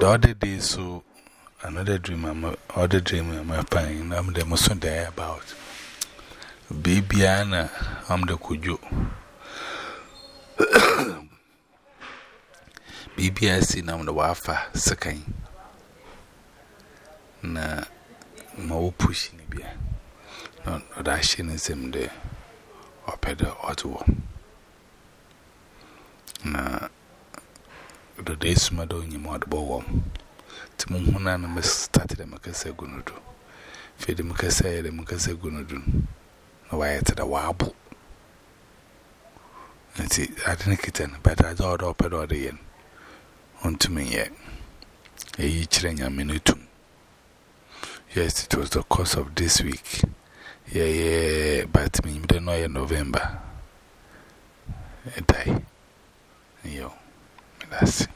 the other day, so another dream, I'm other dream, I'm a pain. I'm the most there about baby Anna. I'm the Kujo. I'm the Wafa, second. Na ma push ni bia. No, that she is him there. Or pedal or two. Na the days my doing you more the bow. Timuhuna and Miss started a Macassa Gunudu. Feed the Macassa, the Macassa Gunudu. No, I had a wabble. And see, I didn't any, but I thought up at all the end. On to me yet. A each ring a minute. Yes, it was the course of this week. Yeah, yeah, but me, in November. A die. It.